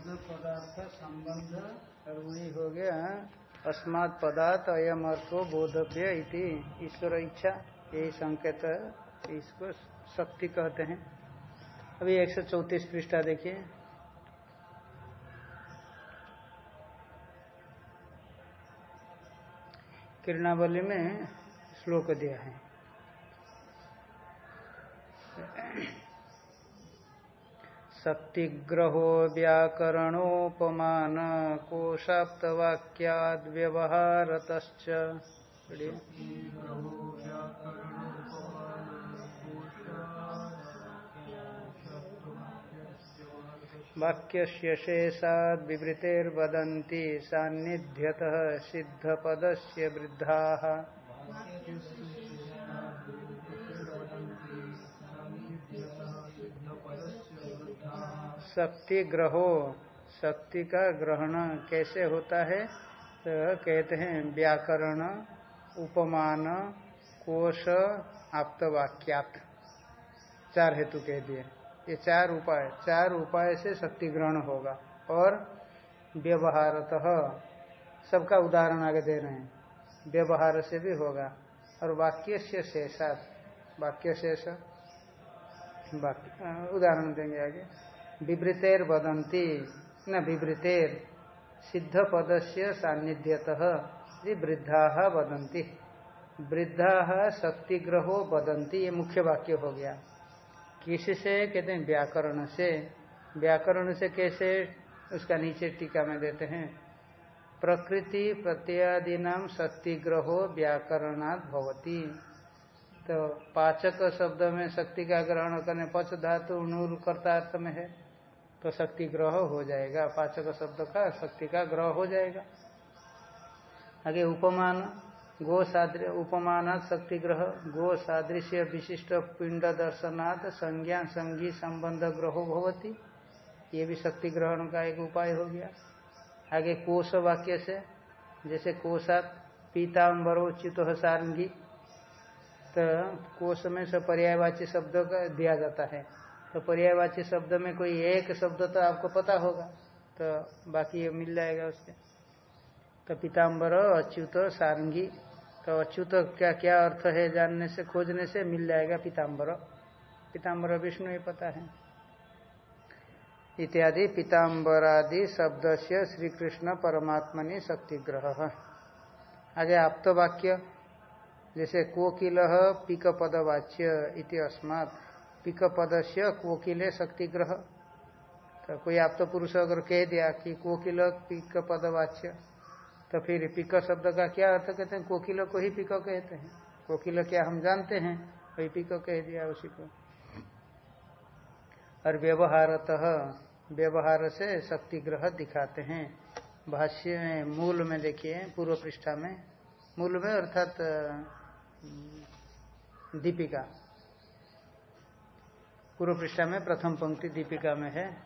शब्द पदार्थ संबंध और वही हो गया अस्मात् पदार्थ अयम अर्थो बोधव्य ईश्वर इच्छा, यही संकेत इसको शक्ति कहते हैं। अभी एक सौ चौतीस पृष्ठा देखिए। किरणावली में श्लोक दिया है। शक्तिग्रहो व्याकरणोपमान वाक्य शेषाद विवृतेर्वदन्ति सान्निध्यतः सिद्धपदस्य वृद्धाः। शक्ति ग्रहो। शक्ति का ग्रहण कैसे होता है? तो कहते हैं, व्याकरण, उपमान, कोश, आप्तवाक्यात। चार हेतु कह दिए। ये चार उपाय। चार उपाय से शक्ति ग्रहण होगा। और व्यवहारत। सबका उदाहरण आगे दे रहे हैं। व्यवहार से भी होगा। और वाक्य से शेषात। वाक्य शेष। उदाहरण देंगे आगे। विवृतेर वदंती न विवृतेर सिद्ध पद से वृद्धा वदंती वृद्धा शक्तिग्रहो वदंती ये मुख्य वाक्य हो गया। किसी से? कहते हैं व्याकरण से। व्याकरण से कैसे? उसका नीचे टीका में देते हैं। प्रकृति प्रत्यादि नाम शक्तिग्रहो व्याकरणात् भवती। तो पाचक शब्द में शक्ति का ग्रहण करने पच धातु नूर कर्ता अर्थ में है। तो शक्ति ग्रह हो जाएगा। पाचक शब्द का शक्ति का ग्रह हो जाएगा। आगे उपमान गो सादृ उपमान शक्ति ग्रह गो सादृश्य विशिष्ट पिंड दर्शनाथ संज्ञा, संगी संबंध ग्रहो भवती। ये भी शक्ति ग्रहण का एक उपाय हो गया। आगे कोश वाक्य से, जैसे कोशात पीताम्बरोचित सारंगी। तो कोश में सब पर्यायवाची शब्द का दिया जाता है। तो पर्यायवाची शब्द में कोई एक शब्द तो आपको पता होगा। तो बाकी ये मिल जाएगा उसके। तो पीताम्बर अच्युत, सारंगी। तो अच्युत क्या क्या अर्थ है जानने से, खोजने से मिल जाएगा पीताम्बर पीताम्बर विष्णु ही पता है। इत्यादि पीताम्बरादि शब्द से श्री कृष्ण परमात्मनि शक्तिग्रह। आगे आप तो वाक्य, जैसे कोकिल पिक पदवाच्य इति अस्मात्। पिक पद से कोकिले शक्ति ग्रह तो कोई आप तो पुरुष अगर कह दिया कि कोकिल पिक पदवाच्य तो फिर पिक शब्द का क्या अर्थ कहते हैं? कोकिल को ही पिक कहते हैं। कोकिल क्या हम जानते हैं? वही पिक कह दिया उसी को। और व्यवहारत, व्यवहार से शक्ति ग्रह दिखाते हैं। भाष्य में मूल में देखिए, पूर्व पृष्ठा में। मूल में अर्थात दीपिका। पूर्व पृष्ठा में प्रथम पंक्ति दीपिका में है।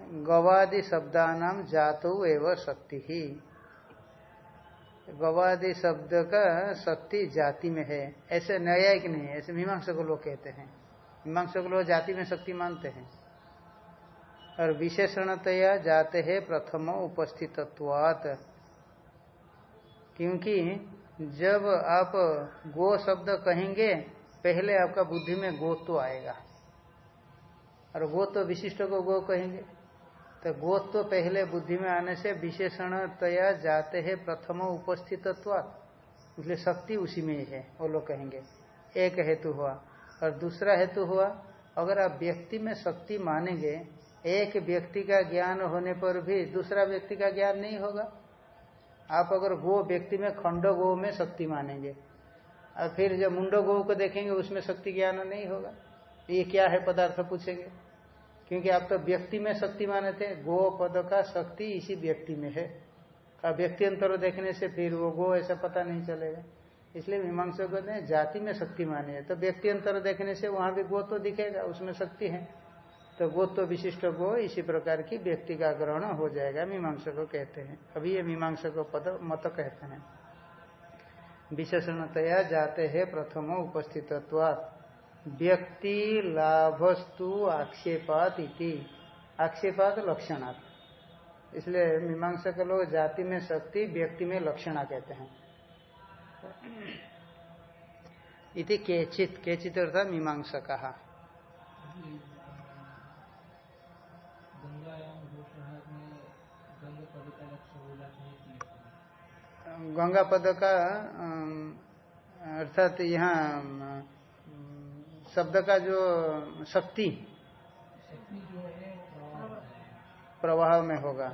गवादि शब्दानाम जातो एवं शक्ति ही गवादि शब्द का शक्ति जाति में है। ऐसे न्यायिक नहीं है? ऐसे मीमांसा को लोग कहते हैं। मीमांसा को लोग जाति में शक्ति मानते हैं। और विशेषणतया जाते हैं प्रथम उपस्थितत्वात। क्योंकि जब आप गो शब्द कहेंगे पहले आपका बुद्धि में गो तो आएगा। और गो तो विशिष्ट को गो कहेंगे। तो गो तो पहले बुद्धि में आने से विशेषण तया जाते हैं प्रथम उपस्थित इसलिए शक्ति उसी में ही है वो लोग कहेंगे। एक हेतु हुआ और दूसरा हेतु हुआ, अगर आप व्यक्ति में शक्ति मानेंगे, एक व्यक्ति का ज्ञान होने पर भी दूसरा व्यक्ति का ज्ञान नहीं होगा। आप अगर गो व्यक्ति में खंड गो में शक्ति मानेंगे और फिर जब मुंडो गो को देखेंगे, उसमें शक्ति ज्ञान नहीं होगा। ये क्या है पदार्थ पूछेंगे? क्योंकि आप तो व्यक्ति में शक्ति माने थे गो पद का शक्ति इसी व्यक्ति में है। और व्यक्ति अंतर देखने से फिर वो गो ऐसा पता नहीं चलेगा। इसलिए मीमांसा ने जाति में शक्ति मानी है तो व्यक्ति अंतर देखने से वहाँ भी गो तो दिखेगा, उसमें शक्ति है। तो गो तो विशिष्ट गो, इसी प्रकार की व्यक्ति का ग्रहण हो जाएगा मीमांसा को कहते हैं। अभी ये मीमांसा को पद मत कहते हैं। विशेषणतया जाते हैं प्रथम उपस्थित व्यक्ति लाभस्तु आक्षेपात इति। आक्षेपात लक्षणात्। इसलिए मीमांसा के लोग जाति में शक्ति, व्यक्ति में लक्षणा कहते हैं। इति केचित केचित अर्थात मीमांसा कहा गंगा पद का अर्थात यहाँ शब्द का जो शक्ति प्रवाह में होगा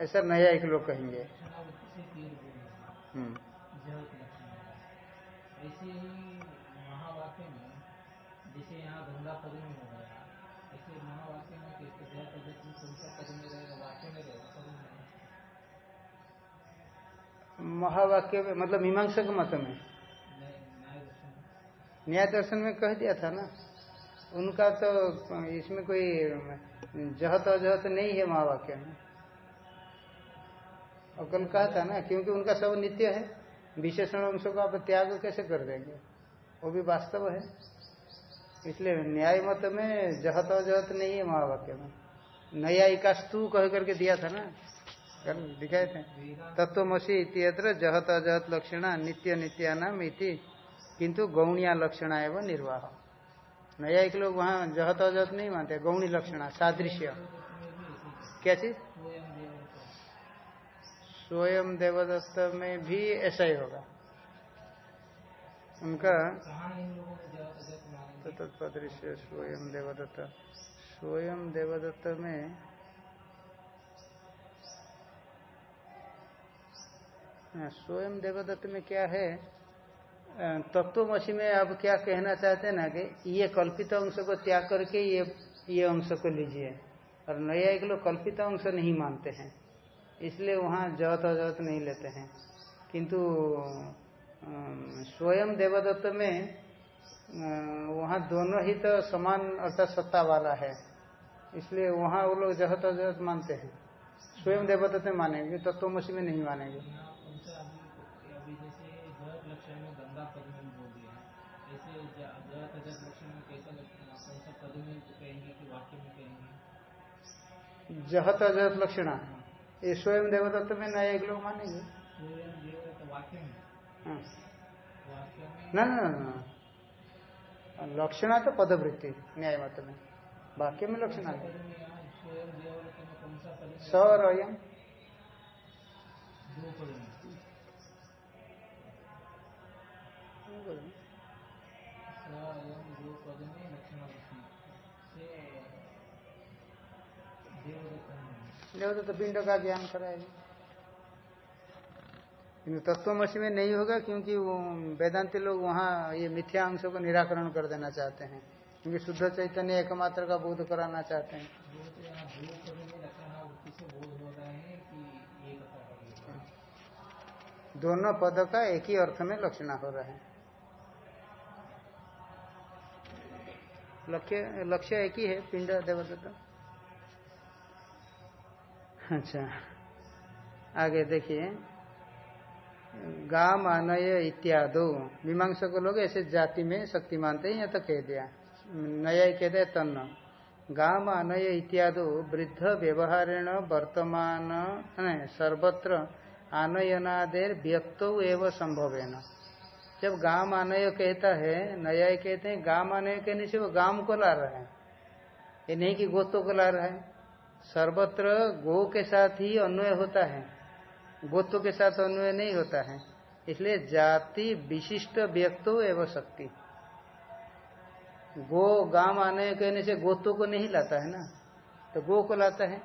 ऐसा नया एक लोग कहेंगे हम्म। महावाक्य मतलब मीमांसा के मत में। न्याय दर्शन में कह दिया था ना। उनका तो इसमें कोई जहत अजहत नहीं है महावाक्य में। और कल कहा था ना, क्योंकि उनका सब नित्य है, विशेषण अंशों को आप त्याग कैसे कर देंगे? वो भी वास्तव है। इसलिए न्याय मत में जहत अजहत नहीं है महावाक्य में। नया इकास्तु कह करके दिया था ना। कल दिखाए थे। तत्वमसी इत्यत्र जहत अजहत लक्षण नित्य नित्यानाम इति। किंतु गौणिया लक्षण एवं निर्वाह। नया एक लोग वहाँ जहत अजहत नहीं मानते, गौणी लक्षण, सादृश्य। क्या चीज़? स्वयं देवदत्त में भी ऐसा ही होगा। उनका तत्पदृश्य स्वयं देवदत्त। स्वयं देवदत्त में स्वयं देवदत्त में क्या है? तत्वमसी में आप क्या कहना चाहते हैं ना कि ये कल्पित अंश को त्याग करके ये ये अंश को लीजिए। और नया एक लोग कल्पित अंश नहीं मानते हैं, इसलिए वहाँ जत अजत नहीं लेते हैं। किंतु स्वयं देवदत्त में वहाँ दोनों ही तो समान अर्थात सत्ता वाला है, इसलिए वहाँ वो लोग जहत अजहत मानते हैं। स्वयं देवदत्त में मानेंगे, तत्वमसी में नहीं मानेंगे। जहत अजहत लक्षण। ये स्वयं देवदत्त में नया एक लोग मानेंगे। हाँ। न न लक्षणा तो पदवृत्ति न्याय मत में। वाक्य में लक्षणा है। स और अयम देवदत्त तो पिंड का ज्ञान कराएगा किन्तु तत्वमसी में नहीं होगा क्योंकि वो वेदांति लोग वहाँ ये मिथ्या अंशों को निराकरण कर देना चाहते हैं। क्योंकि शुद्ध चैतन्य एकमात्र का बोध कराना चाहते हैं। दोनों पद का एक ही अर्थ में लक्षण हो रहा है। लक्ष्य लक्ष्य एक ही है, पिंड, देवदत्त। अच्छा। आगे देखिए। गाम आनय इत्यादो। मीमांसा को लोग ऐसे जाति में शक्ति मानते हैं या तो कह दिया। नया कहते हैं तन्न। गाम आनय इत्यादि वृद्ध व्यवहारेण वर्तमान सर्वत्र आनयनादेर व्यक्त एवं संभव जब गाम आनय कहता है, नया कहते हैं, गाम आनय कहने से वो गाम को ला रहा है। ये नहीं कि गोतों को ला रहा है। सर्वत्र गो के साथ ही अन्वय होता है। गोत्व के साथ अन्वय नहीं होता है। इसलिए जाति विशिष्ट व्यक्तो एवं शक्ति। गो गाँव आने कहने से गोत्व को नहीं लाता है ना? तो गो को लाता है।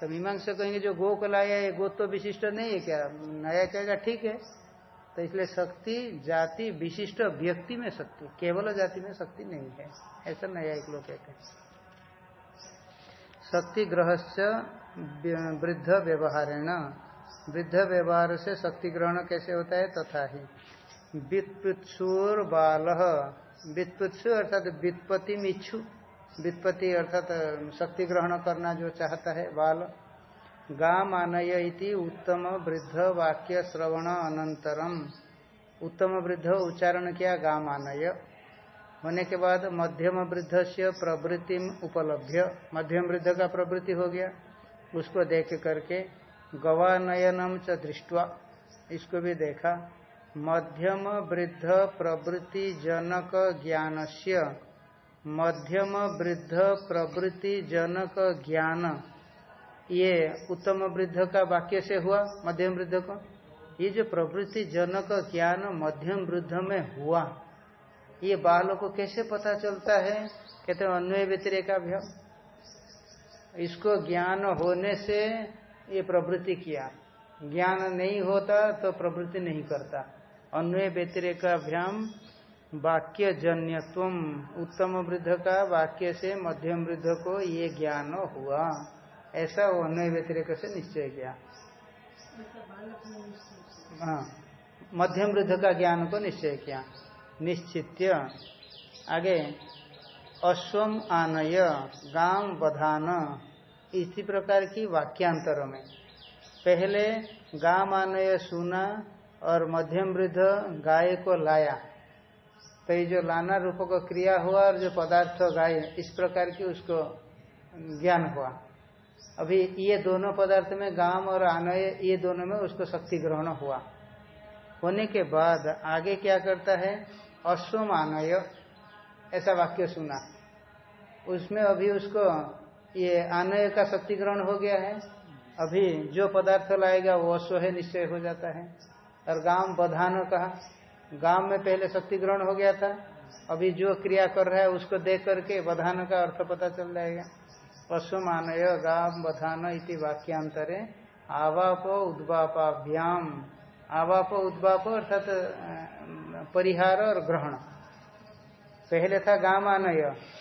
तो मीमांसा कहेंगे, जो गो को लाया ये गोत्व विशिष्ट नहीं है क्या? नया कहेगा, ठीक है। तो इसलिए शक्ति, जाति विशिष्ट व्यक्ति में शक्ति, केवल जाति में शक्ति नहीं है। ऐसा नया एक लोग कहते हैं। शक्ति ग्रह से वृद्ध व्यवहारेण। वृद्ध व्यवहार से शक्ति ग्रहण कैसे होता है? तथा ही। वित्पुत्सुर बाल वित्पुत्सु अर्थात वित्पत्ति मिच्छु वित्पत्ति अर्थात शक्ति ग्रहण करना जो चाहता है, बाल। गा मानय उत्तम वृद्ध वाक्य श्रवण अनंतरम उत्तम वृद्ध उच्चारण किया? गा मानय होने के बाद मध्यम वृद्ध से प्रवृत्ति उपलब्ध मध्यम वृद्ध का प्रवृत्ति हो गया। उसको देख करके गवानयनम च दृष्टवा इसको भी देखा। मध्यम वृद्ध प्रवृत्ति जनक ज्ञान से मध्यम वृद्ध प्रवृत्ति जनक ज्ञान। ये उत्तम वृद्ध का वाक्य से हुआ मध्यम वृद्ध को। ये जो प्रवृत्ति जनक ज्ञान मध्यम वृद्ध में हुआ ये बालों को कैसे पता चलता है? कहते हैं अन्वय व्यतिरेकाभ्याम इसको ज्ञान होने से ये प्रवृत्ति किया। ज्ञान नहीं होता तो प्रवृत्ति नहीं करता। अन्वय व्यतिरेकाभ्याम वाक्य जन्यत्व उत्तम वृद्ध का वाक्य से मध्यम वृद्ध को ये ज्ञान हुआ। ऐसा वो अन्वय व्यतिरेक से निश्चय किया। हाँ मध्यम वृद्ध का ज्ञान को निश्चय किया। निश्चित्य। आगे, अश्वम आनय गाँव बधान। इसी प्रकार की वाक्यांतर में। पहले गाँव आनय सुना और मध्यम वृद्ध गाय को लाया। तो ये जो लाना रूप को क्रिया हुआ और जो पदार्थ गाय, इस प्रकार की उसको ज्ञान हुआ। अभी ये दोनों पदार्थ में गाम और आनय, ये दोनों में उसको शक्ति ग्रहण हुआ। होने के बाद आगे क्या करता है? अश्वम आनय ऐसा वाक्य सुना। उसमें अभी उसको ये आनय का शक्ति ग्रहण हो गया है। अभी जो पदार्थ लाएगा वो अश्व है, निश्चय हो जाता है। और गाँव बधान कहा गाँव में पहले शक्ति ग्रहण हो गया था। अभी जो क्रिया कर रहा है उसको देख करके बधान का अर्थ पता चल जाएगा। पशुमानय गाम बधान इति वाक्यांतरे, आवाप उद्वापाभ्याम। आवाप उद्वाप अर्थात परिहार और ग्रहण। पहले था गाम आनय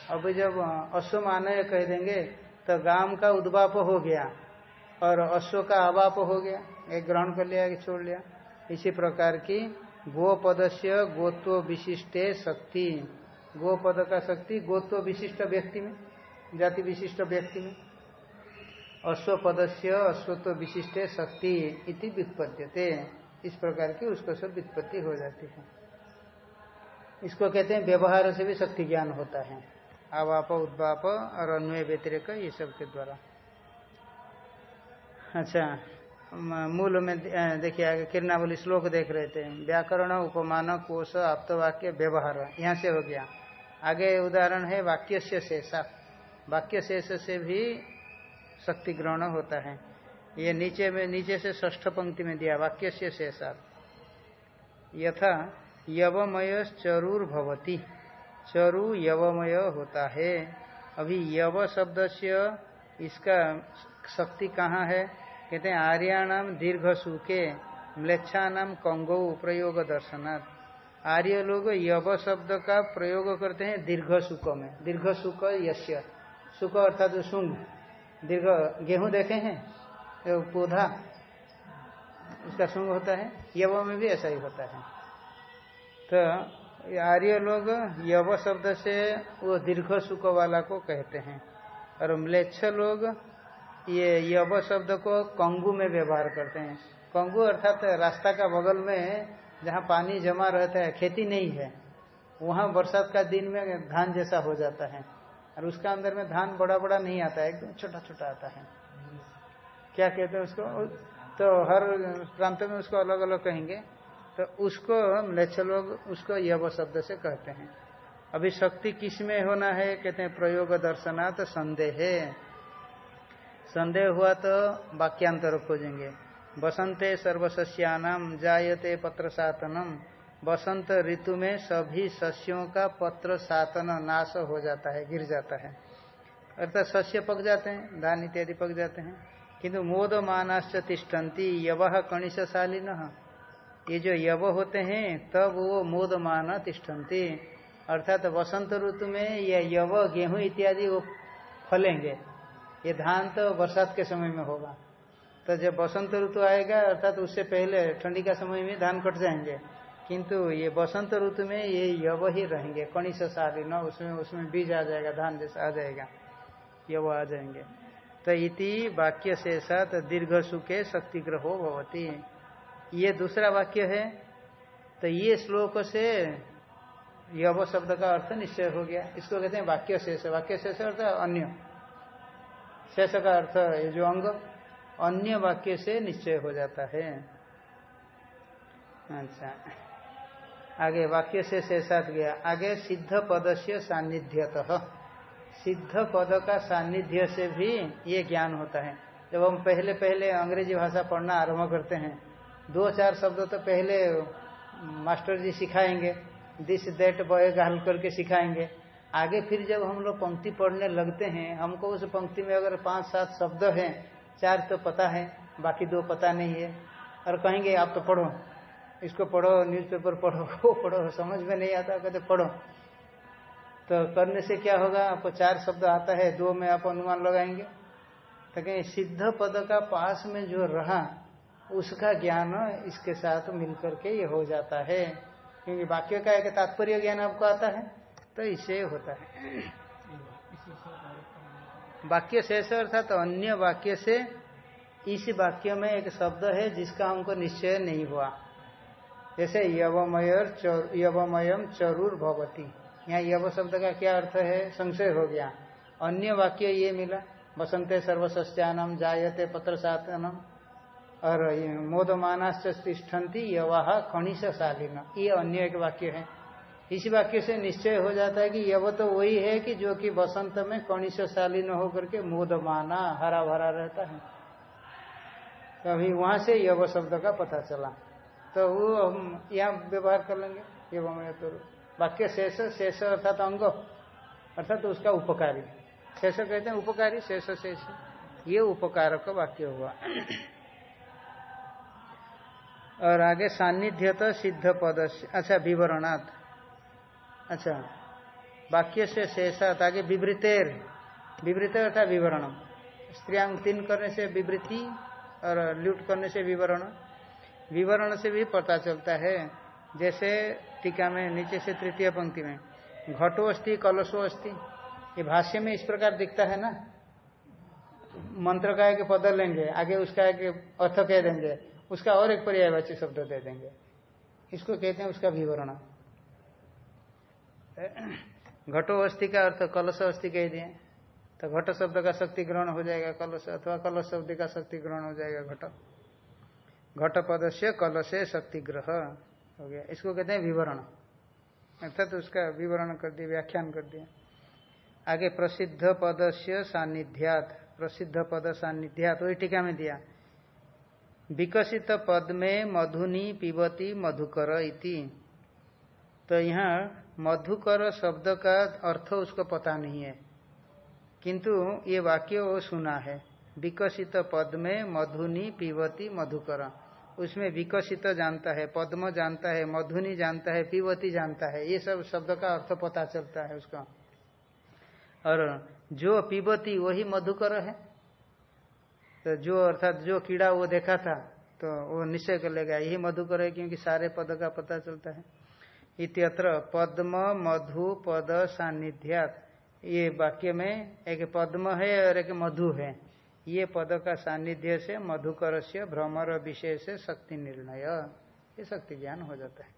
अभी जब अश्व आनय कह देंगे तो गाम का उद्वाप हो गया और अश्व का अवाप हो गया। एक ग्रहण कर लिया कि छोड़ लिया। इसी प्रकार की गोपद से गोत्व विशिष्टे शक्ति। गोपद का शक्ति गोत्व विशिष्ट व्यक्ति में, जाति विशिष्ट व्यक्ति में। अश्व पद से अश्वत्व विशिष्ट शक्ति इति व्युत्पत्ति इस प्रकार की उसको सब व्युत्पत्ति हो जाती है। इसको कहते हैं व्यवहार से भी शक्ति ज्ञान होता है। आवाप उद्वाप और अन्वय व्यतिरिक ये सब के द्वारा। अच्छा मूल में देखिए आगे किरणावली श्लोक देख रहे थे। व्याकरण उपमान कोश आप्तवाक्य व्यवहार यहाँ से हो गया। आगे उदाहरण है वाक्य से शेषा। वाक्य शेष से भी शक्ति ग्रहण होता है। ये नीचे में नीचे से ष्ठ पंक्ति में दिया वाक्य से शेषा। यथा यवमय चरुर भवती चरु यवमय होता है। अभी यव शब्द से इसका शक्ति कहाँ है? कहते हैं आर्याणाम दीर्घ सुखे म्लेच्छानाम कंगो प्रयोग दर्शनाथ आर्य लोग यव शब्द का प्रयोग करते हैं दीर्घ सुख में। दीर्घ सुख यश्य सुख अर्थात सुंग दीर्घ गेहूँ देखे हैं? पौधा। उसका सुंग होता है। यव में भी ऐसा ही होता है। तो आर्य लोग यव शब्द से वो दीर्घ सुख वाला को कहते हैं। और म्लेच्छ लोग ये यव शब्द को कंगु में व्यवहार करते हैं। कंगु अर्थात रास्ता का बगल में जहाँ पानी जमा रहता है, खेती नहीं है, वहाँ बरसात का दिन में धान जैसा हो जाता है। और उसका अंदर में धान बड़ा बड़ा नहीं आता है, एकदम छोटा छोटा आता है। क्या कहते हैं उसको? तो हर प्रांत में उसको अलग अलग कहेंगे। तो उसको म्लेच्छ लोग उसको यव शब्द से कहते हैं। अभी शक्ति किसमें होना है? कहते हैं प्रयोग दर्शनात् संदेह। संदेह हुआ तो वाक्यांतर खोजेंगे। बसंते सर्वशस्यानाम जायते पत्र सातनम बसंत ऋतु में सभी सस्यों का पत्र सातन नाश हो जाता है, गिर जाता है। अर्थात सस्य पक जाते हैं धान इत्यादि पक जाते हैं। किंतु मोद मानाश्च तिष्ठन्ति, यव कणिशाली न ये जो यव होते हैं, तब वो मोद मान तिष्ठन्ति। अर्थात वसंत ऋतु में ये यव, गेहूँ इत्यादि वो फलेंगे। ये धान तो बरसात के समय में होगा। तो जब बसंत ऋतु आएगा, अर्थात उससे पहले ठंडी का समय में धान कट जाएँगे। किंतु ये बसंत ऋतु में ये यव ही रहेंगे। कणिश सारी, न उसमें उसमें बीज आ जाएगा, धान जैसा आ जाएगा। यव आ जाएँगे। तो इति वाक्य से साथ दीर्घ सुखे शक्तिग्रहो भवती। ये दूसरा वाक्य है तो ये श्लोक से यव शब्द का अर्थ निश्चय हो गया। इसको कहते हैं वाक्य शेष। वाक्य शेष अर्थ अन्य। शेष का अर्थ ये जो अंग, अन्य वाक्य से निश्चय हो जाता है। अच्छा। आगे वाक्य से शेषात गया। आगे सिद्ध पद से सान्निध्यत। सिद्ध पद का सान्निध्य से भी ये ज्ञान होता है। जब हम पहले पहले अंग्रेज़ी भाषा पढ़ना आरंभ करते हैं दो चार शब्द तो पहले मास्टर जी सिखाएँगे दिस दैट बॉय गाल करके सिखाएँगे। आगे फिर जब हम लोग पंक्ति पढ़ने लगते हैं, हमको उस पंक्ति में अगर पाँच सात शब्द हैं, चार तो पता है, बाकी दो पता नहीं है। और कहेंगे, आप तो पढ़ो। इसको पढ़ो न्यूज़पेपर पढ़ो, वो पढ़ो, समझ में नहीं आता, कहते पढ़ो। तो करने से क्या होगा, आपको चार शब्द आता है, दो में आप अनुमान लगाएँगे। तो कहीं सिद्ध पद का पास में जो रहा उसका ज्ञान इसके साथ मिलकर के ये हो जाता है। क्योंकि वाक्य का एक तात्पर्य ज्ञान आपको आता है तो इससे होता है। वाक्य शेष अर्थात तो अन्य वाक्य से इस वाक्य में एक शब्द है जिसका हमको निश्चय नहीं हुआ। जैसे यवमयर यवमयम चरुर भवती। यहाँ यव शब्द का क्या अर्थ है? संशय हो गया। अन्य वाक्य ये मिला। बसंते सर्वस्यानम जायते पत्र सातनम और मोदमानाश्च तिष्ठन्ति यवाह खनिशालीन ये अन्य एक वाक्य है। इसी वाक्य से निश्चय हो जाता है कि यव तो वही है कि जो कि बसंत में कणिशालीन होकर के मोदमाना हरा भरा रहता है। तो वहाँ से यव शब्द का पता चला। तो वो हम यहाँ व्यवहार कर लेंगे, एवं तो वाक्य शेष शेष अर्थात अंग, अर्थात तो उसका उपकारी। शेष कहते हैं उपकारी, शेष शेष। ये उपकार का वाक्य हुआ। और आगे सान्निध्य तो सिद्ध पद अच्छा विवरणात्। अच्छा वाक्य से शेषात, आगे विवृतेर। विवृत अर्थात विवरण स्त्रियांग तीन करने से विवृति और लूट करने से विवरण। विवरण से भी पता चलता है। जैसे टीका में नीचे से तृतीय पंक्ति में, घटो अस्थि कलशो अस्थि ये भाष्य में इस प्रकार दिखता है ना? मंत्र का एक पद लेंगे, आगे उसका एक अर्थ कह देंगे। उसका और एक पर्यायवाची शब्द दे देंगे। इसको कहते हैं उसका विवरण। घटो अस्थि का अर्थ कलश अस्थि कह दिए। तो घट शब्द का शक्ति ग्रहण हो जाएगा कलश, अथवा कलश शब्द का शक्ति ग्रहण हो जाएगा घट। घट पद से कलश शक्ति ग्रह हो गया। इसको कहते हैं विवरण। अर्थात तो उसका विवरण कर दिया व्याख्यान कर दिया आगे प्रसिद्ध पद से सानिध्यात प्रसिद्ध पद सानिध्यात वही टीका में दिया। विकसित पद में मधुनी पिबती मधुकर इति। तो यहाँ मधुकर शब्द का अर्थ उसको पता नहीं है। किंतु ये वाक्य वो सुना है। विकसित पद में मधुनी पिबती मधुकर। उसमें विकसित जानता है, पद्म जानता है, मधुनी जानता है, पिबती जानता है। ये सब शब्द का अर्थ पता चलता है उसका। और जो पिबती वही मधुकर है। तो जो अर्थात जो कीड़ा वो देखा था तो वो निश्चय कर लेगा। यही मधुकर है क्योंकि सारे पद का पता चलता है। इत्यत्र पद्म मधु पद सानिध्यात ये वाक्य में एक पद्म है और एक मधु है। ये पद का सानिध्य से मधुकर से भ्रमर से शक्ति निर्णय। ये शक्ति ज्ञान हो जाता है।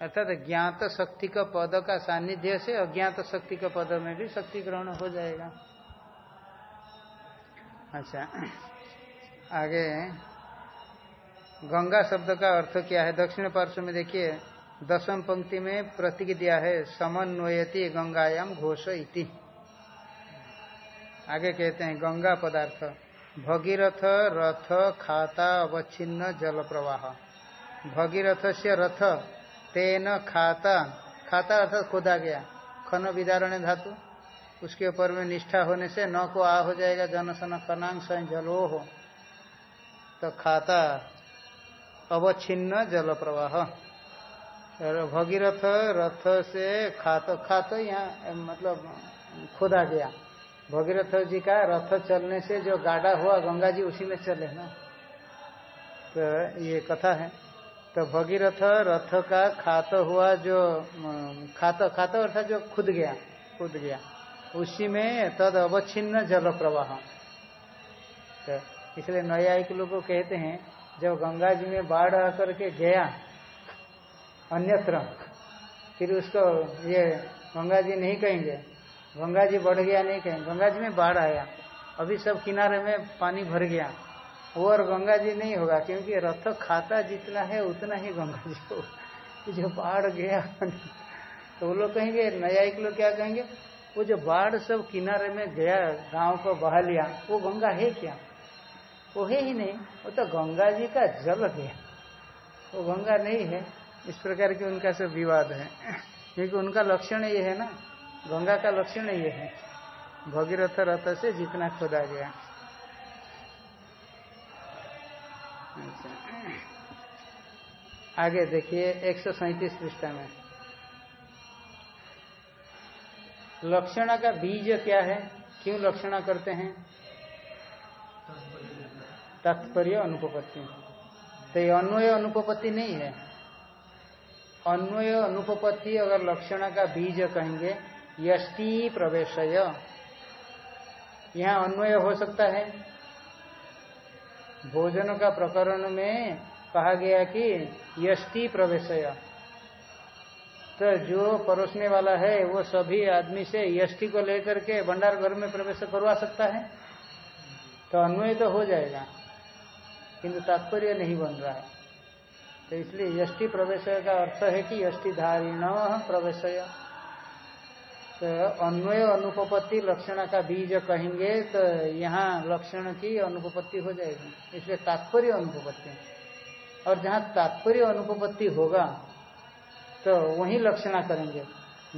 अर्थात ज्ञात शक्ति का पद का सानिध्य से अज्ञात शक्ति का पद में भी शक्ति ग्रहण हो जाएगा। अच्छा। आगे, गंगा शब्द का अर्थ क्या है? दक्षिण पार्श्व में देखिए, दसम पंक्ति में प्रतीक दिया है, समन्वयति गंगायाम घोष इति। आगे कहते हैं, गंगा पदार्थ, भगीरथ रथ खाता अवच्छिन्न जल प्रवाह। भगीरथ से रथ, तेन खाता खाता अर्थात खोदा गया। खन विदारण धातु। उसके ऊपर में निष्ठा होने से न को आ हो जाएगा जनसन कनांग स्वयं जलो हो। तो खाता अवच्छिन्न जल प्रवाह। भगीरथ रथ से खात खात यहाँ मतलब खोदा गया। भगीरथ जी का रथ चलने से जो गाढ़ा हुआ गंगा जी, उसी में चले ना। तो ये कथा है। तो भगीरथ रथ का खात हुआ जो, खात खात अर्थात जो खुद गया खुद गया। उसी में तद अवच्छिन्न जल प्रवाह। तो इसलिए न्यायिक लोग कहते हैं, जब गंगा जी में बाढ़ आकर के गया, अन्यत्र, फिर उसको ये गंगा जी नहीं कहेंगे। गंगा जी बढ़ गया, नहीं कहेंगे। गंगा जी में बाढ़ आया। अभी सब किनारे में पानी भर गया। वो और गंगा जी नहीं होगा, क्योंकि रथ खाता जितना है, उतना ही गंगा जी को जो बाढ़ गया तो वो लोग कहेंगे न्यायिक लोग क्या कहेंगे? वो जो बाढ़ सब किनारे में गया, गाँव को बहा लिया, वो गंगा है क्या? वो है ही नहीं, वो तो गंगा जी का जल है वो गंगा नहीं है, इस प्रकार की उनका सब विवाद है। क्योंकि उनका लक्षण ये है ना, गंगा का लक्षण ये है। भगीरथ रथ से जितना खोदा गया। अच्छा। आगे देखिए, एक सौ सैतीस पृष्ठा में। लक्षणा का बीज क्या है? क्यों लक्षणा करते हैं? तात्पर्य अनुपपत्ति। तो ये अन्वय अनुपपत्ति नहीं है। अन्वय अनुपपत्ति अगर लक्षण का बीज कहेंगे, यष्टि प्रवेश यहाँ अन्वय हो सकता है। भोजन का प्रकरण में कहा गया कि यष्टि प्रवेश तो जो परोसने वाला है, वो सभी आदमी से यष्टि को लेकर के भंडार घर में प्रवेश करवा सकता है? तो अन्वय तो हो जाएगा, किंतु तात्पर्य नहीं बन रहा है। तो इसलिए यष्टि प्रवेश का अर्थ है कि यष्टिधारिण प्रवेश तो अन्वय अनुपपत्ति लक्षण का बीज कहेंगे तो यहाँ लक्षण की अनुपपत्ति हो जाएगी। इसलिए तात्पर्य अनुपपत्ति। और जहाँ तात्पर्य अनुपपत्ति होगा तो वही लक्षणा करेंगे।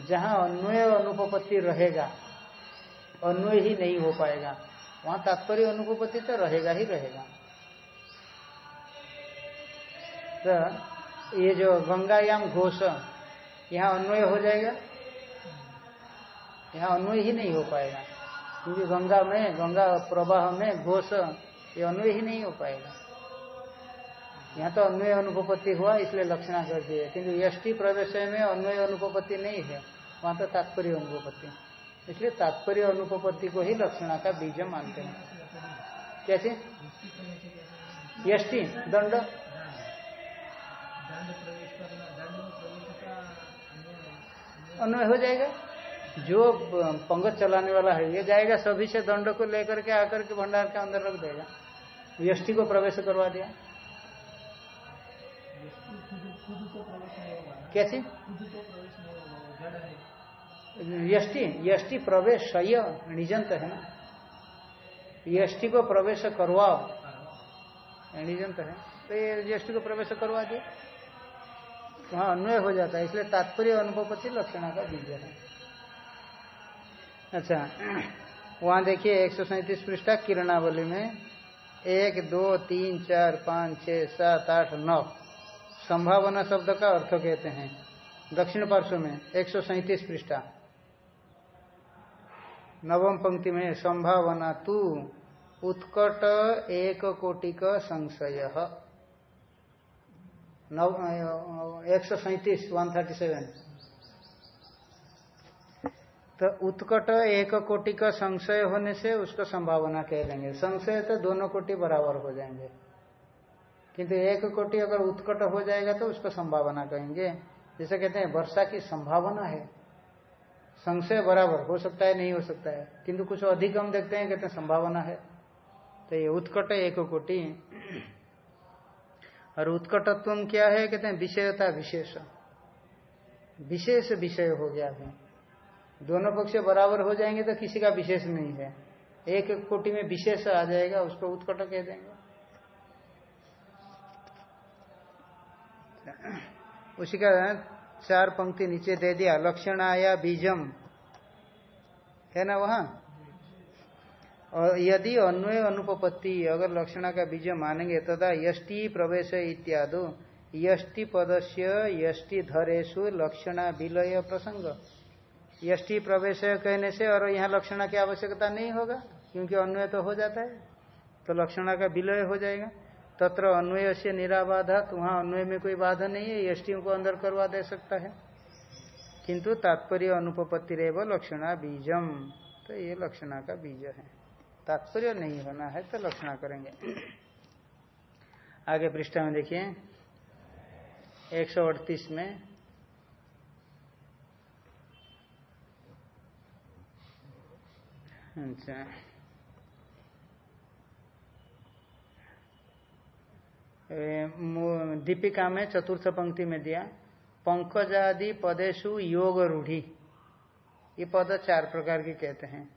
जहाँ अन्वय अनुपपत्ति रहेगा, अन्वय ही नहीं हो पाएगा। वहाँ तात्पर्य अनुपपत्ति तो रहेगा ही रहेगा। तो ये जो गंगायाम घोष, यहाँ अन्वय हो जाएगा। यहाँ अन्वय ही नहीं हो पाएगा। क्योंकि गंगा में, गंगा प्रवाह में घोष, ये अन्वय ही नहीं हो पाएगा। यहाँ तो अन्वय अनुपत्ति हुआ, इसलिए लक्षणा कर दिए। किंतु यष्टि प्रवेश में अन्वय अनुपत्ति नहीं है, वहाँ तो तात्पर्य अनुपत्ति इसलिए तात्पर्य अनुपत्ति को ही लक्षणा का बीज मानते हैं। कैसे? यष्टि, दंड। अन्वय हो जाएगा। जो पंगत चलाने वाला है, ये जाएगा सभी से दंड को लेकर के आकर के भंडार के अंदर रख देगा। यष्टि को प्रवेश करवा दिया। कैसे? यष्टि यष्टि प्रवेश सय निजंत है। ना यष्टि को प्रवेश करवाओ निजंत है। तो ये यष्टि को प्रवेश करवा दिया वहाँ अन्वय हो जाता है, इसलिए तात्पर्य अनुपति लक्षणा का बीज है। अच्छा वहाँ देखिए एक सौ सैंतीस पृष्ठा किरणावली में एक, दो, तीन, चार, पाँच, छः, सात, आठ, नौ। संभावना शब्द का अर्थ कहते हैं। दक्षिण पार्श्व में एक सौ पृष्ठा। नवम पंक्ति में संभावना तू उत्कट एक कोटि का संशय एक सौ सैतीस वन थर्टी सेवन तो उत्कट एक कोटि का संशय होने से उसको संभावना कह देंगे। संशय तो दोनों कोटि बराबर हो जाएँगे। किंतु एक कोटि अगर उत्कट हो जाएगा तो उसको संभावना कहेंगे। जैसे कहते हैं, वर्षा की संभावना है। संशय बराबर, हो सकता है, नहीं हो सकता है। किंतु कुछ अधिक हम देखते हैं, कहते हैं संभावना है। तो ये उत्कट एक कोटि। और उत्कटत्व क्या है, कहते हैं, विषयता विशेष। विशेष विषय हो गया है दोनों पक्ष बराबर हो जाएँगे तो किसी का विशेष नहीं है। एक कोटि में विशेष आ जाएगा, उसको उत्कट कह देंगे। उसी का चार पंक्ति नीचे दे दिया। लक्षण आया बीजम। है ना वहाँ? और यदि अन्वय अनुपपत्ति अगर लक्षणा का बीज मानेंगे तथा यष्टि प्रवेश इत्यादि, यष्टि पदस्य, यष्टि धरेशु लक्षणा विलय प्रसंग। यष्टि प्रवेश कहने से और यहाँ लक्षणा की आवश्यकता नहीं होगा, क्योंकि अन्वय तो हो जाता है तो लक्षणा का विलय हो जाएगा। तत्र अन्वय से तो वहाँ अन्वय में कोई बाधा नहीं है यष्टियों को अंदर करवा दे सकता है। किंतु तात्पर्य अनुपत्ति रेव लक्षणा बीजम। तो ये लक्षणा का बीज है। तात्पर्य नहीं होना है तो लक्षणा करेंगे। आगे पृष्ठ में देखिए। एक सौ अड़तीस में अच्छा। दीपिका में चतुर्थ पंक्ति में दिया, पंकजादि पदेशु योग रूढ़ी। ये पद चार प्रकार के कहते हैं।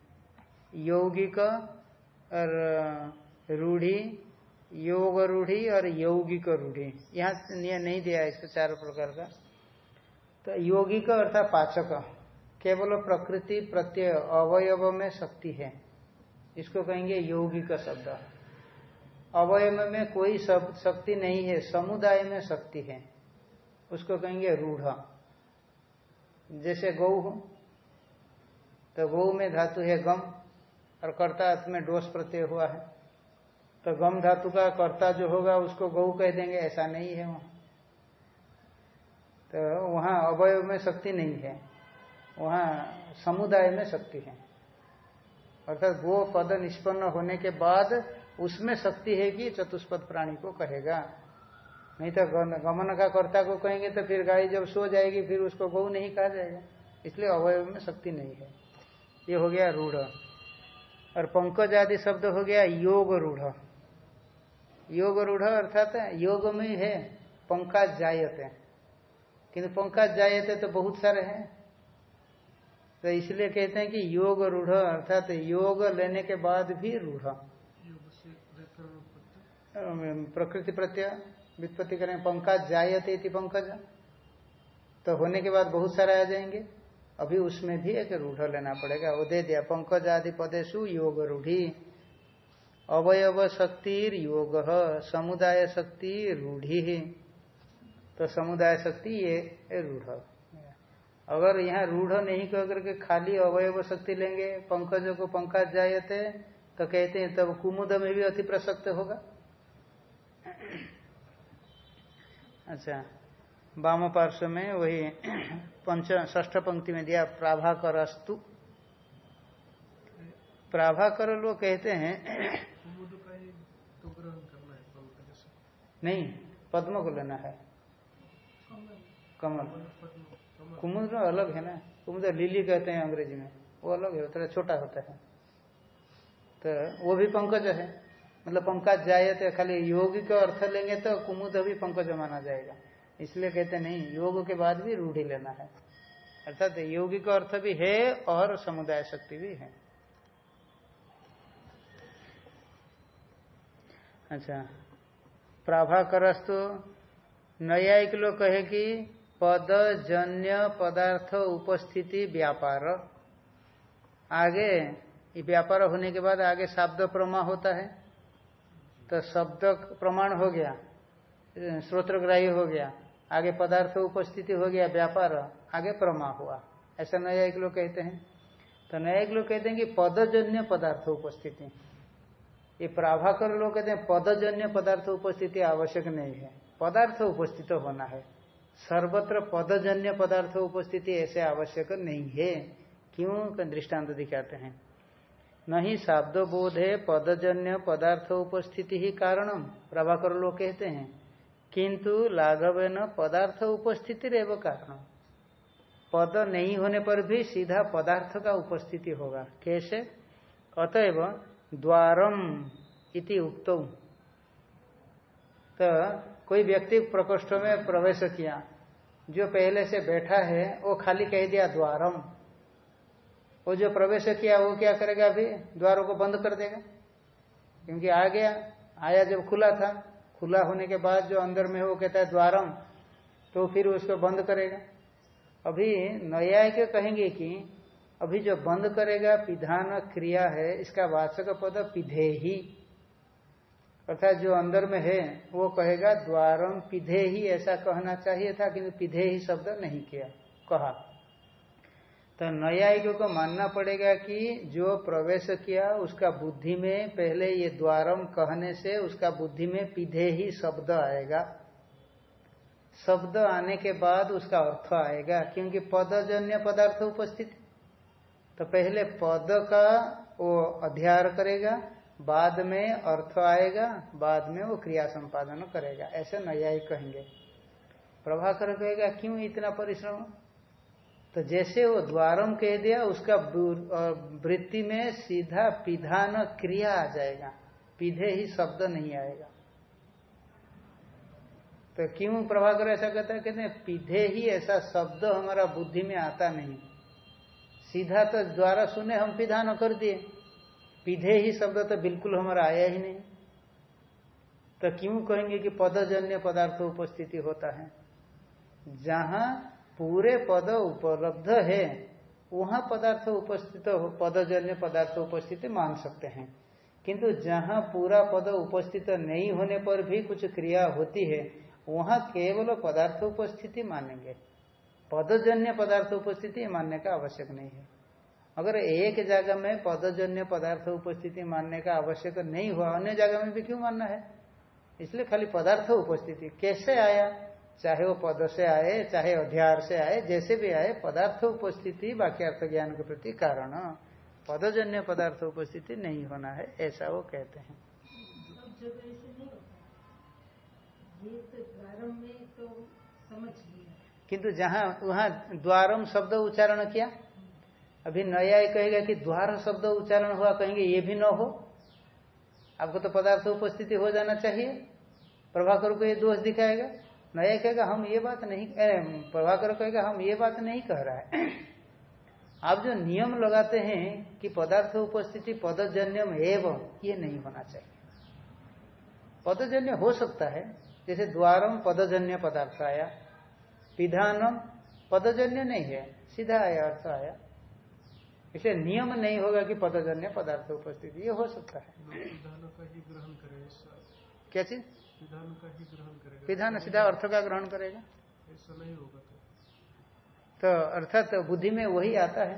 यौगिक और रूढ़ी, योग रूढ़ी और यौगिक रूढ़ी। यहाँ नहीं दिया इसको चार प्रकार का। तो यौगिक अर्थात पाचक। केवल प्रकृति प्रत्यय अवयव में शक्ति है। इसको कहेंगे यौगिक शब्द। अवयव में कोई सब शक्ति नहीं है, समुदाय में शक्ति है। उसको कहेंगे रूढ़। जैसे गौ हो तो गौ में धातु है गम, और कर्ता में डोस प्रत्यय हुआ है। तो गम धातु का कर्ता जो होगा, उसको गौ कह देंगे, ऐसा नहीं है वहाँ। तो वहाँ अवयव में शक्ति नहीं है, वहाँ समुदाय में शक्ति है। अर्थात गो पद निष्पन्न होने के बाद उसमें शक्ति है कि चतुष्पद प्राणी को कहेगा। नहीं तो गमन का कर्ता को कहेंगे तो फिर गाय जब सो जाएगी, फिर उसको गौ नहीं कहा जाएगा। इसलिए अवयव में शक्ति नहीं है। ये हो गया रूढ़। और पंकज आदि शब्द हो गया योग रूढ़। योग रूढ़ अर्थात योग में है पंकज जायते किंतु पंकज जायते तो बहुत सारे हैं। तो इसलिए कहते हैं कि योग रूढ़ अर्थात योग लेने के बाद भी रूढ़। प्रकृति प्रत्यय वित्पत्ति करें, पंकज जायते इति पंकज। तो होने के बाद बहुत सारे आ जाएँगे। अभी उसमें भी एक रूढ़ लेना पड़ेगा। वो दे दिया पंकज आदि पदेशु योग रूढ़ी। अवयव शक्ति योग, समुदाय शक्ति रूढ़ी। तो समुदाय शक्ति ये रूढ़। अगर यहाँ रूढ़ नहीं कह करके खाली अवयव शक्ति लेंगे, पंकज को पंकज जायते तो कहते हैं तब कुमुद में भी अति प्रसक्त होगा। अच्छा वाम पार्श्व में वही पंच ष्ठ पंक्ति में दिया प्राभाकर अस्तु प्राभाकर लोग कहते हैं, नहीं पद्म को लेना है। कमल। कुमुद अलग है ना? कुमुद लिली कहते हैं अंग्रेज़ी में, वो अलग है थोड़ा छोटा होता है। तो वो भी पंकज है। मतलब पंकज जाए तो खाली योग का अर्थ लेंगे तो कुमुद भी पंकज माना जाएगा। इसलिए कहते नहीं, योग के बाद भी रूढ़ी लेना है। अर्थात योगी का अर्थ भी है और समुदाय शक्ति भी है। अच्छा प्राभाकरस्तु न्यायिक लोग कहे कि पद, जन्य पदार्थ, उपस्थिति, व्यापार। आगे व्यापार होने के बाद आगे शब्द प्रमा होता है। तो शब्द प्रमाण हो गया श्रोत्रग्राही हो गया, आगे पदार्थ उपस्थिति हो गया, व्यापार, आगे प्रमा हुआ। ऐसा नया एक लोग कहते हैं। तो नया एक लोग कहते हैं कि पदजन्य पदार्थ उपस्थिति। ये प्राभाकर लोग कहते हैं, पदजन्य पदार्थ उपस्थिति आवश्यक नहीं है। पदार्थ उपस्थित होना है। सर्वत्र पदजन्य पदार्थ उपस्थिति ऐसे आवश्यक नहीं है। क्यों? दृष्टांत दिखाते हैं। नहीं शाब्द बोधे पदजन्य पदार्थ उपस्थिति ही कारणम, प्रभाकर लोग कहते हैं। किंतु लाघव न पदार्थ उपस्थिति रेव कारण पद नहीं होने पर भी सीधा पदार्थ का उपस्थिति होगा। कैसे? अतएव द्वारम इति उक्त। तो कोई व्यक्ति प्रकोष्ठ में प्रवेश किया, जो पहले से बैठा है, वो खाली कह दिया द्वारम। वो जो प्रवेश किया, वो क्या करेगा अभी? द्वारों को बंद कर देगा। क्योंकि आ गया, आया जब खुला था। खुला होने के बाद जो अंदर में वो कहता है द्वारम। तो फिर उसको बंद करेगा। अभी नया न्यायिक कहेंगे कि अभी जो बंद करेगा, पिधान क्रिया है, इसका वाचक पद पिधे ही अर्थात जो अंदर में है, वो कहेगा द्वारम पिधे ही ऐसा कहना चाहिए था किंतु पिधे ही शब्द नहीं किया, कहा। तो न्यायिक को मानना पड़ेगा कि जो प्रवेश किया, उसका बुद्धि में पहले ये द्वारम कहने से उसका बुद्धि में पिधे ही शब्द आएगा। शब्द आने के बाद उसका अर्थ आएगा, क्योंकि पदजन्य पदार्थ उपस्थित। तो पहले पद का वो अध्यार करेगा, बाद में अर्थ आएगा, बाद में वो क्रिया संपादन करेगा। ऐसे न्यायिक कहेंगे। प्रभाकर कहेगा, क्यों इतना परिश्रम? तो जैसे वो द्वारम कह दिया, उसका वृत्ति में सीधा पिधान क्रिया आ जाएगा। पीधे ही शब्द नहीं आएगा। तो क्यों प्रभाकर ऐसा कहता है? कहते हैं, पीधे ही ऐसा शब्द हमारा बुद्धि में आता नहीं। सीधा तो द्वारा सुने हम पिधान कर दिए। पीधे ही शब्द तो बिल्कुल हमारा आया ही नहीं। तो क्यों कहेंगे कि पदजन्य पदार्थ उपस्थिति होता है? जहाँ पूरे पद उपलब्ध है, वहाँ पदार्थ उपस्थित पदजन्य पदार्थ उपस्थिति मान सकते हैं। किंतु जहाँ पूरा पद उपस्थित नहीं होने पर भी कुछ क्रिया होती है, वहाँ केवल पदार्थ उपस्थिति मानेंगे। पदजन्य पदार्थ उपस्थिति मानने का आवश्यक नहीं है। अगर एक जगह में पदजन्य पदार्थ उपस्थिति मानने का आवश्यक नहीं हुआ, अन्य जगह में भी क्यों मानना है? इसलिए खाली पदार्थ उपस्थिति, कैसे आया? चाहे वो पद से आए, चाहे अध्यार से आए, जैसे भी आए, पदार्थ उपस्थिति बाक्यार्थ ज्ञान के प्रति कारण। पदजन्य पदार्थ उपस्थिति नहीं होना है, ऐसा वो कहते हैं। किंतु जहाँ, वहाँ द्वारम शब्द उच्चारण किया? अभी नया कहेगा कि द्वार शब्द उच्चारण हुआ, कहेंगे ये भी न हो। आपको तो पदार्थ उपस्थिति हो जाना चाहिए। प्रभाकर को ये दोष दिखाएगा। नया कहेगा हम ये बात नहीं प्रभाकर कहेगा हम ये बात नहीं कह रहा है। आप जो नियम लगाते हैं कि पदार्थ उपस्थिति पदजन्यम एवं ये नहीं होना चाहिए। पदजन्य हो सकता है जैसे द्वारम पदजन्य पदार्थ आया विधानम पदजन्य नहीं है सीधा आया अर्थ आया। इसे नियम नहीं होगा कि पदजन्य पदार्थ उपस्थिति ये हो सकता है। क्या चीज़? विधान का ही ग्रहण करेगा। विधान सीधा अर्थ का ग्रहण करेगा। ऐसा नहीं होगा तो। तो अर्थात तो बुद्धि में वही आता है।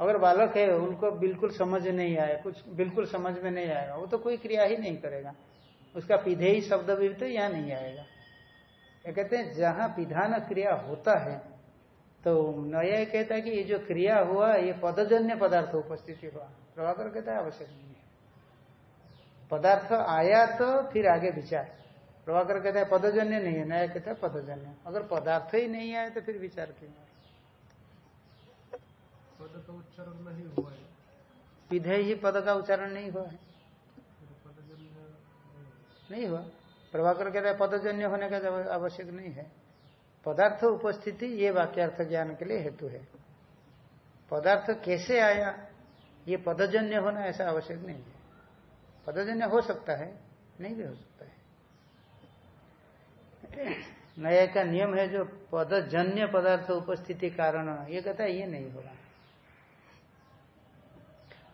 अगर बालक है उनको बिल्कुल समझ नहीं आया कुछ बिल्कुल समझ में नहीं आएगा वो तो कोई क्रिया ही नहीं करेगा। उसका पिधे ही शब्द भी तो यहाँ नहीं आएगा। क्या कहते हैं जहाँ पिधान क्रिया होता है तो नया कहता है कि ये जो क्रिया हुआ ये पदजन्य पदार्थ उपस्थिति हुआ। प्रभाकर कहता है आवश्यक नहीं पदार्थ आया तो फिर आगे विचार। प्रभाकर कहता है पदजन्य नहीं है। नया कहता है पदजन्य। अगर पदार्थ ही नहीं आए तो फिर विचार क्यों? पद का उच्चारण नहीं हुआ है। विधेय ही पद का उच्चारण नहीं हुआ है। नहीं हुआ। प्रभाकर कहता है पदजन्य होने का आवश्यक नहीं है। पदार्थ उपस्थिति ये वाक्यार्थ ज्ञान के लिए हेतु है। पदार्थ कैसे आया? ये पदजन्य होना ऐसा आवश्यक नहीं है। पदजन्य हो सकता है, नहीं भी हो सकता है। नया का नियम है जो पदजन्य पदार्थ उपस्थिति कारण, ये कहता है, ये नहीं होगा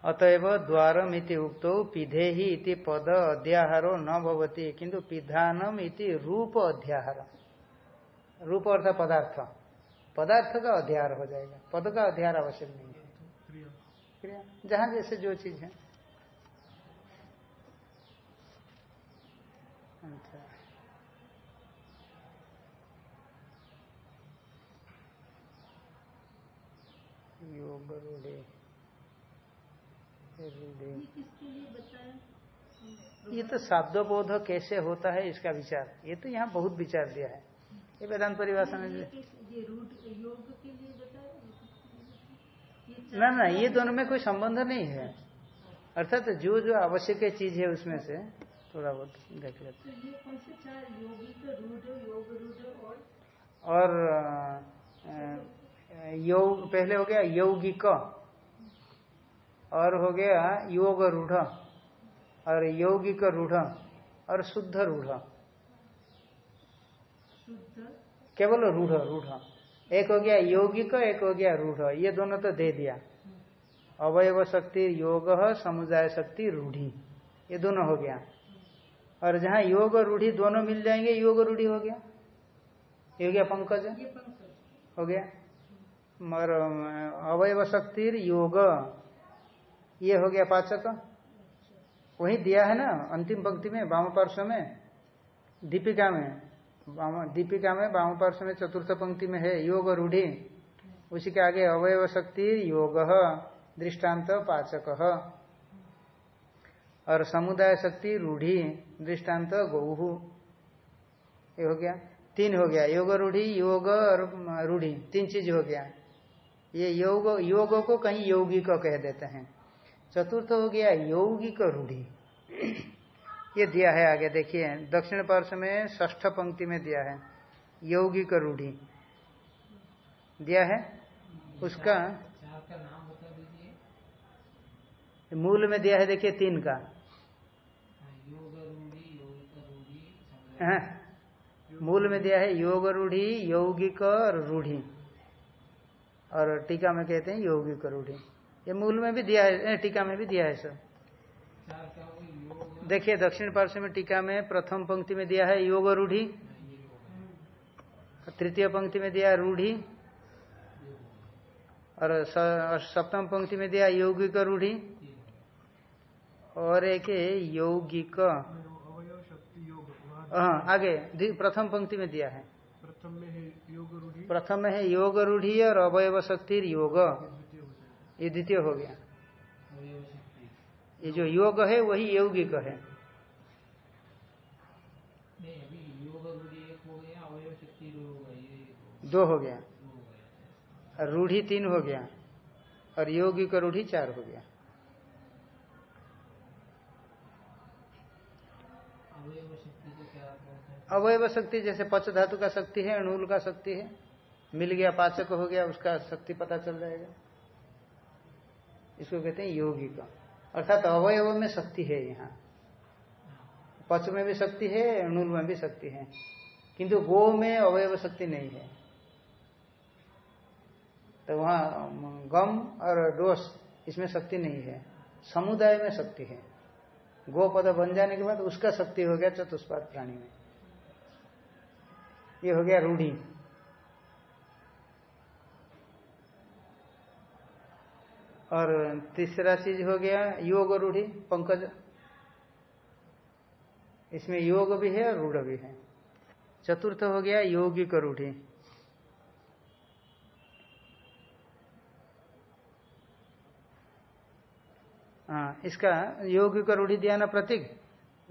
अतएव द्वारम इति उक्तो पिधे ही इति पद अध्याहारो न भवती किंतु पिधानम इति रूप अध्याहार रूप अर्थ पदार्थ। पदार्थ का अध्यार हो जाएगा। पद का अध्यार आवश्यक नहीं है। जहाँ जैसे जो चीज़ है अच्छा योग रूढ़े ये तो शब्द बोध कैसे होता है इसका विचार। ये तो यहाँ बहुत विचार दिया है। ये वेदांत परिभाषा में ना ना ये दोनों में कोई संबंध नहीं है। अर्थात तो जो जो आवश्यक चीज़ है उसमें से थोड़ा बहुत देख लेते और योग पहले हो गया यौगिक और हो गया योग रूढ़ और यौगिक रूढ़ और शुद्ध रूढ़। केवल रूढ़ रूढ़। एक हो गया यौगिक एक हो गया रूढ़। ये दोनों तो दे दिया। अवयव शक्ति योग समुदाय शक्ति रूढ़ी। ये दोनों हो गया। और जहाँ योग रूढ़ी दोनों मिल जाएँगे योग रूढ़ी हो गया। ये हो गया पंकज। हो गया। अवयव शक्ति योग। ये हो गया पाचक। वही दिया है ना, अंतिम पंक्ति में, वाम पार्श्व में, दीपिका में। दीपिका में, वाम पार्श्व में, चतुर्थ पंक्ति में है, योग रूढ़ी। उसी के आगे, अवयव शक्ति योग। दृष्टांत पाचक। और समुदाय शक्ति रूढ़ी, दृष्टांत गौहु ये हो गया। तीन हो गया, योग रूढ़ी, योग और रूढ़ी। तीन चीज़ हो गया। ये योग योग को कहीं योगी को कह देते हैं। चतुर्थ हो गया यौगिक रूढ़ी। ये दिया है आगे देखिए दक्षिण पार्श्व में ष्ठ पंक्ति में दिया है यौगिक रूढ़ी। दिया है? उसका मूल में दिया है देखिए तीन का। हाँ, मूल में दिया है योग रूढ़ी यौगिक और रूढ़ी। और टीका में कहते हैं यौगिक रूढ़ी ये मूल में भी दिया है टीका में भी दिया है सर देखिए दक्षिण पार्श्व में टीका में प्रथम पंक्ति में दिया है योग रूढ़ी। तृतीय पंक्ति में दिया रूढ़ी। और सप्तम पंक्ति में दिया यौगिक रूढ़ी। और एक यौगिक। हाँ आगे प्रथम पंक्ति में दिया है। प्रथम में है योग प्रथम है योग रूढ़ी और अवयव शक्ति योग। ये द्वितीय हो गया। ये जो योग है वही यौगिक है। दो हो गया। और रूढ़ी तीन हो गया। और यौगिक रूढ़ी चार हो गया। अवयव शक्ति जैसे पच धातु का शक्ति है अणुल का शक्ति है। मिल गया, पाचक हो गया, उसका शक्ति पता चल जाएगा। इसको कहते हैं योगी का। अर्थात अवयव में शक्ति है यहाँ। पच में भी शक्ति है अणुल में भी शक्ति है। किंतु गो में अवयव शक्ति नहीं है। तो वहाँ गम और डोस इसमें शक्ति नहीं है। समुदाय में शक्ति है। गो पद बन जाने के बाद उसका शक्ति हो गया चतुष्पाद प्राणी में। ये हो गया रूढ़ी। और तीसरा चीज़ हो गया योग रूढ़ी, पंकज। इसमें योग भी है और रूढ़ भी है। चतुर्थ हो गया योगिक रूढ़ी। हाँ इसका योगिक रूढ़ी दिया ना प्रतीक,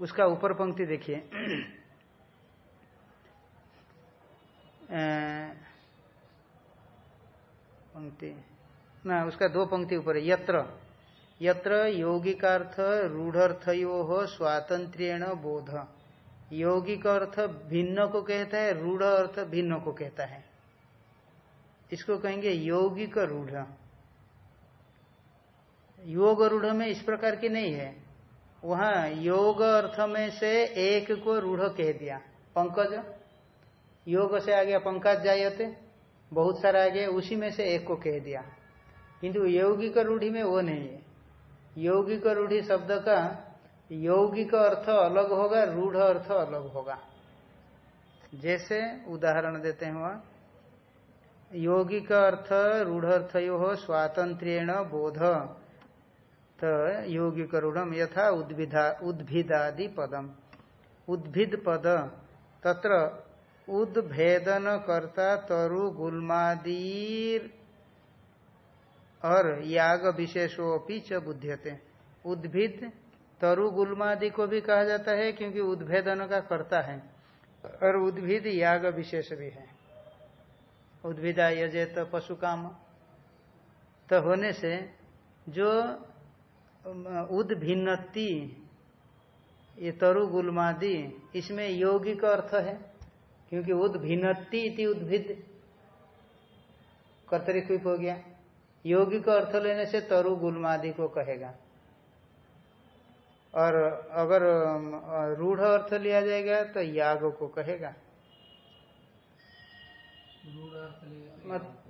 उसका ऊपर पंक्ति देखिए। पंक्ति। ना, उसका दो पंक्ति ऊपर है, यत्र। यत्र यौगिकार्थ रूढ़र्थयो हो स्वातंत्र्यण बोध। यौगिक अर्थ भिन्न को कहता है रूढ़ अर्थ भिन्न को कहता है। इसको कहेंगे यौगिक रूढ़। योग रूढ़ में इस प्रकार की नहीं है। वहाँ योग अर्थ में से एक को रूढ़ कह दिया। पंकज। योग से आ गया पंकज जायते, बहुत सारा आ गया उसी में से एक को कह दिया। किंतु यौगिक रूढ़ी में वो नहीं है। यौगिक रूढ़ी शब्द का यौगिक अर्थ अलग होगा, रूढ़ अर्थ अलग होगा। जैसे उदाहरण देते हैं वहाँ। यौगिक अर्थ, रूढ़ अर्थ यो स्वातंत्र्यण बोध। तो यौगिक रूढ़ यथा उद्भिदा, उद्भिदादि पदम उद्भिद पद, तत्र उद्भेदन कर्ता तरु गुलमादीर और याग विशेषोपी च बुद्धियते। उद्भिद, तरु, गुलमादि को भी कहा जाता है, क्योंकि उद्भेदन का करता है। और उद्भिद, याग विशेष भी है। उद्भिदा यजेत पशु काम। तो होने से जो उद्भिन्नति, ये तरु, गुलमादि, इसमें यौगिक अर्थ है, क्योंकि उद्भिन्नति इति उद्भिद। कर्तरिक्विप हो गया। योगी को अर्थ लेने से तरु गुलमादि को कहेगा। और अगर रूढ़ अर्थ लिया जाएगा तो याग को कहेगा।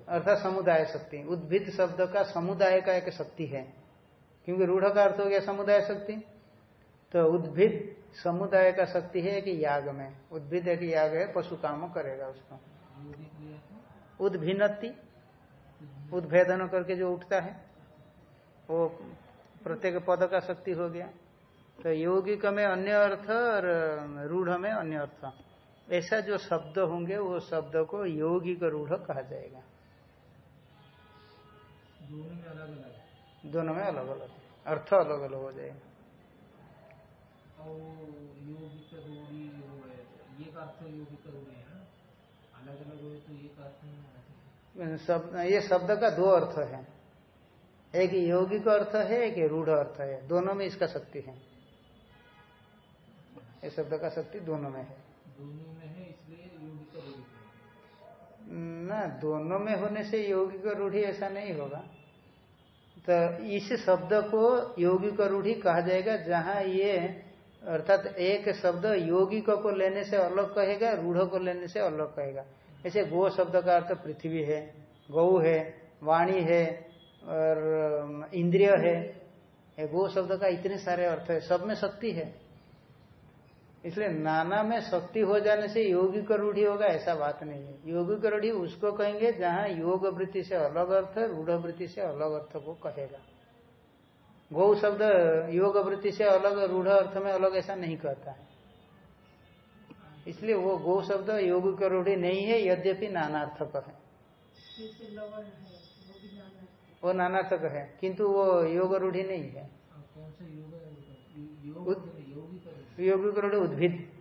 अर्थात समुदाय शक्ति। उद्भिद शब्द का समुदाय का एक शक्ति है। क्योंकि रूढ़ का अर्थ हो गया समुदाय शक्ति। तो उद्भिद समुदाय का शक्ति है कि याग में। उद्भिद एक याग है पशु काम करेगा उसको। उद्भिन्नति। उद्भेदन करके जो उठता है वो प्रत्येक पद का शक्ति हो गया। तो यौगिक में अन्य अर्थ और रूढ़ में अन्य अर्थ। ऐसा जो शब्द होंगे वो शब्द को यौगिक रूढ़ कहा जाएगा। दोनों में अलग अलग अर्थ अलग अलग हो जाएगा। अलग अलग हो तो ये अर्थ शब्द ये शब्द का दो अर्थ है। एक यौगिक अर्थ है एक रूढ़ अर्थ है। दोनों में इसका शक्ति है। ये शब्द का शक्ति दोनों में है। दोनों में है इसलिए ना दोनों में होने से यौगिक रूढ़ी ऐसा नहीं होगा। तो इस शब्द को यौगिक रूढ़ी कहा जाएगा जहाँ ये अर्थात एक शब्द यौगिक को लेने से अलग कहेगा रूढ़ को लेने से अलग कहेगा। ऐसे गो शब्द का अर्थ पृथ्वी है गौ है, वाणी है और इंद्रिय है। गो शब्द का इतने सारे अर्थ है, सब में शक्ति है। इसलिए नाना में शक्ति हो जाने से योगी का रूढ़ी होगा, ऐसा बात नहीं है। योगी का रूढ़ी उसको कहेंगे जहाँ योग वृत्ति से अलग अर्थ रूढ़ वृत्ति से अलग अर्थ को कहेगा। गौ शब्द योग वृत्ति से अलग, रूढ़ अर्थ में अलग ऐसा नहीं कहता है। इसलिए वो गो शब्द योग का रूढ़ी नहीं है, यद्यपि नानार्थक है। वो नानार्थक है, किंतु वो योग रूढ़ी नहीं है। योग योगी का रूढ़ी। योग का रूढ़ी उद्भिद।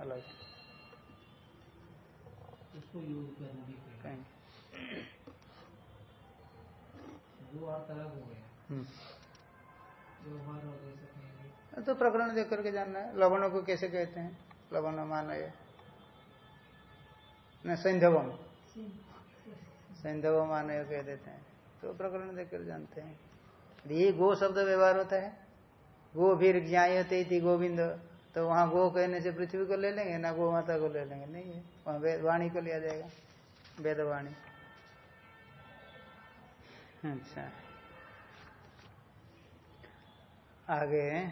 अलग अलग हो गया तो प्रकरण देख करके जानना है, लवणों को कैसे कहते हैं? लवण मानय न, सैंधवम। सैंधव मानय कह देते हैं। तो प्रकरण देख कर जानते हैं। ये गो शब्द व्यवहार होता है। गो भीर ज्ञाते थी गोविंद। तो वहाँ गो कहने से पृथ्वी को ले लेंगे, ना गो माता को ले लेंगे। नहीं है। वहाँ वाणी को लिया जाएगा। वेदवाणी। अच्छा। आगे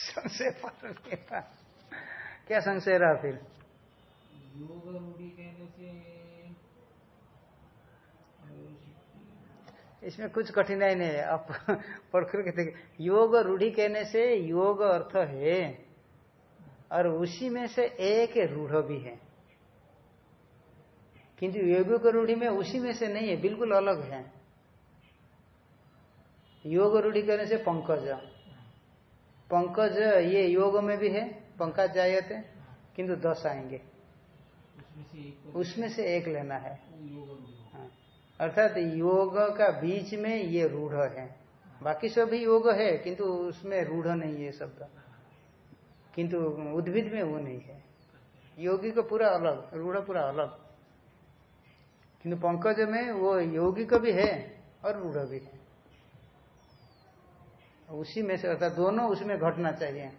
संशय पर नहीं था। क्या संशय रहा फिर? योग रूढ़ी कहने से इसमें कुछ कठिनाई नहीं है। आप पढ़ करके देखिए योग रूढ़ी कहने से योग अर्थ है और उसी में से एक रूढ़ भी है। किंतु योग रूढ़ी में उसी में से नहीं है बिल्कुल अलग है। योग रूढ़ी करने से पंकज। पंकज ये योग में भी है पंकज जायते किंतु दस आएँगे। उसमें से एक लेना है। हाँ। अर्थात योग का बीच में ये रूढ़ है। बाकी सब भी योग है किंतु उसमें रूढ़ नहीं है शब्द किंतु उद्भिद में वो नहीं है। योगी का पूरा अलग रूढ़ पूरा अलग। किंतु पंकज में वो योगी का भी है और रूढ़ भी है। उसी में से, अर्थात दोनों उसमें घटना चाहिए।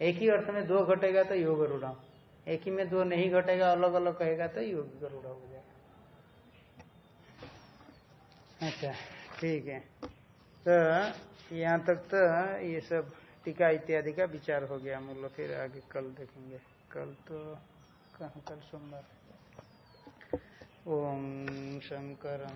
एक ही अर्थ में दो घटेगा तो योग रूढ़। एक ही में दो नहीं घटेगा अलग अलग कहेगा तो योगी रूढ़ हो जाएगा अच्छा ठीक है। तो यहाँ तक तो ये सब टीका इत्यादि का विचार हो गया। मूल्य फिर आगे कल देखेंगे। कल तो कहाँ, कल सोमवार। शंकर